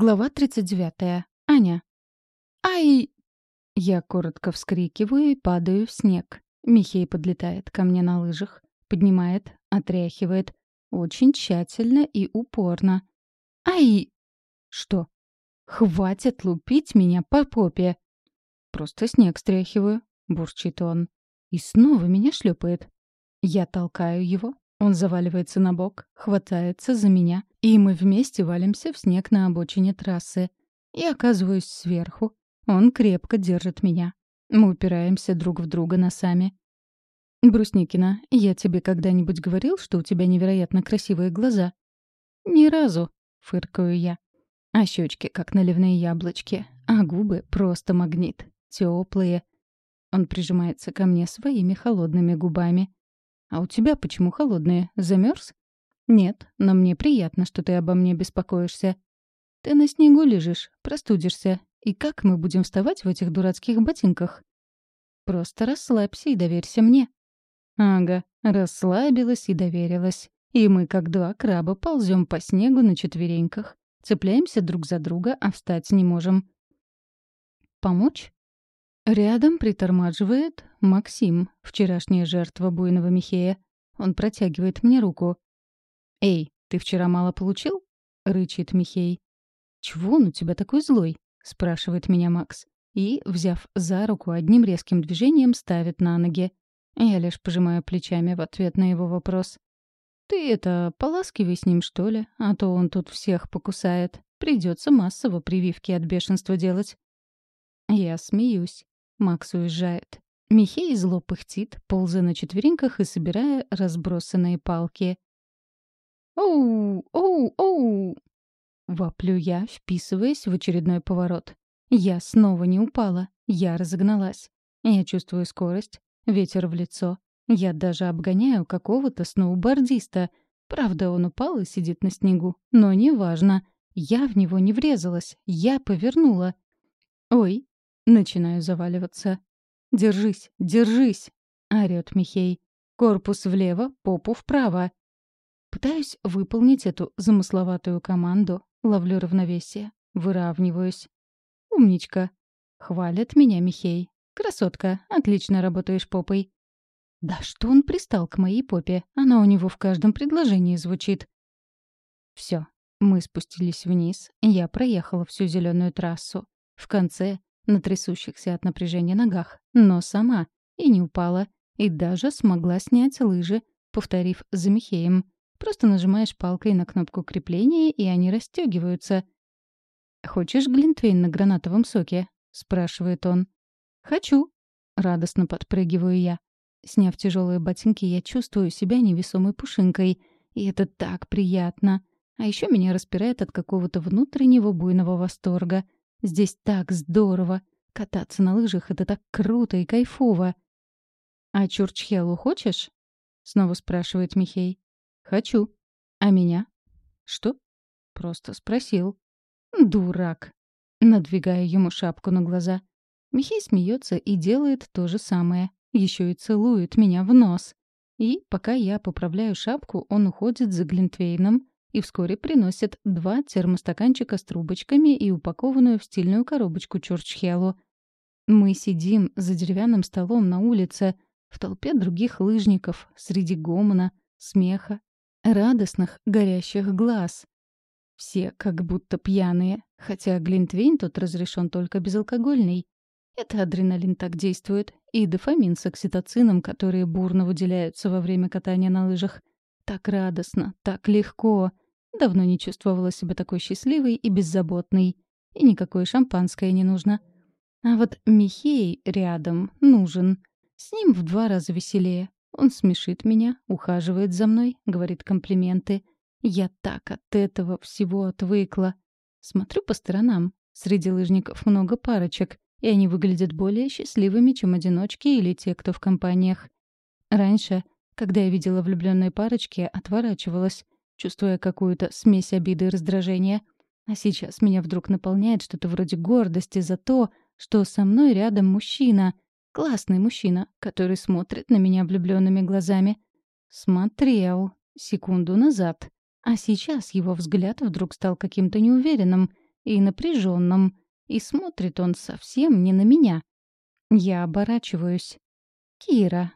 Глава 39. Аня. «Ай!» Я коротко вскрикиваю и падаю в снег. Михей подлетает ко мне на лыжах, поднимает, отряхивает. Очень тщательно и упорно. «Ай!» «Что?» «Хватит лупить меня по попе!» «Просто снег стряхиваю», — бурчит он. И снова меня шлепает. Я толкаю его, он заваливается на бок, хватается за меня, и мы вместе валимся в снег на обочине трассы. Я оказываюсь сверху. Он крепко держит меня. Мы упираемся друг в друга носами. «Брусникина, я тебе когда-нибудь говорил, что у тебя невероятно красивые глаза?» «Ни разу», — фыркаю я. А щечки как наливные яблочки, а губы просто магнит. Теплые. Он прижимается ко мне своими холодными губами. «А у тебя почему холодные? Замерз?» «Нет, но мне приятно, что ты обо мне беспокоишься. Ты на снегу лежишь, простудишься. И как мы будем вставать в этих дурацких ботинках?» «Просто расслабься и доверься мне». «Ага, расслабилась и доверилась. И мы, как два краба, ползем по снегу на четвереньках. Цепляемся друг за друга, а встать не можем». «Помочь?» Рядом притормаживает Максим, вчерашняя жертва буйного Михея. Он протягивает мне руку. «Эй, ты вчера мало получил?» — рычит Михей. «Чего он у тебя такой злой?» — спрашивает меня Макс. И, взяв за руку, одним резким движением ставит на ноги. Я лишь пожимаю плечами в ответ на его вопрос. «Ты это, поласкивай с ним, что ли? А то он тут всех покусает. Придется массово прививки от бешенства делать». Я смеюсь. Макс уезжает. Михей зло пыхтит, ползая на четвереньках и собирая разбросанные палки. «Оу! Оу! Оу!» Воплю я, вписываясь в очередной поворот. Я снова не упала. Я разогналась. Я чувствую скорость, ветер в лицо. Я даже обгоняю какого-то сноубордиста. Правда, он упал и сидит на снегу. Но неважно. Я в него не врезалась. Я повернула. «Ой!» Начинаю заваливаться. «Держись! Держись!» — орёт Михей. «Корпус влево, попу вправо!» Пытаюсь выполнить эту замысловатую команду, ловлю равновесие, выравниваюсь. «Умничка!» — хвалит меня Михей. «Красотка, отлично работаешь попой». Да что он пристал к моей попе? Она у него в каждом предложении звучит. Все, мы спустились вниз, я проехала всю зеленую трассу. В конце, на трясущихся от напряжения ногах, но сама, и не упала, и даже смогла снять лыжи, повторив за Михеем. Просто нажимаешь палкой на кнопку крепления, и они расстегиваются. «Хочешь глинтвейн на гранатовом соке?» — спрашивает он. «Хочу». Радостно подпрыгиваю я. Сняв тяжелые ботинки, я чувствую себя невесомой пушинкой. И это так приятно. А еще меня распирает от какого-то внутреннего буйного восторга. Здесь так здорово. Кататься на лыжах — это так круто и кайфово. «А Чурчхелу хочешь?» — снова спрашивает Михей. «Хочу. А меня?» «Что?» «Просто спросил». «Дурак». Надвигаю ему шапку на глаза. Михей смеется и делает то же самое. Еще и целует меня в нос. И, пока я поправляю шапку, он уходит за Глинтвейном и вскоре приносит два термостаканчика с трубочками и упакованную в стильную коробочку чурчхелу. Мы сидим за деревянным столом на улице, в толпе других лыжников, среди гомона, смеха радостных, горящих глаз. Все как будто пьяные, хотя глинтвейн тут разрешен только безалкогольный. Это адреналин так действует, и дофамин с окситоцином, которые бурно выделяются во время катания на лыжах. Так радостно, так легко. Давно не чувствовала себя такой счастливой и беззаботной. И никакое шампанское не нужно. А вот Михей рядом нужен. С ним в два раза веселее. Он смешит меня, ухаживает за мной, говорит комплименты. Я так от этого всего отвыкла. Смотрю по сторонам. Среди лыжников много парочек, и они выглядят более счастливыми, чем одиночки или те, кто в компаниях. Раньше, когда я видела влюбленные парочки, отворачивалась, чувствуя какую-то смесь обиды и раздражения. А сейчас меня вдруг наполняет что-то вроде гордости за то, что со мной рядом мужчина — Классный мужчина, который смотрит на меня влюбленными глазами. Смотрел секунду назад. А сейчас его взгляд вдруг стал каким-то неуверенным, и напряженном, и смотрит он совсем не на меня. Я оборачиваюсь. «Кира,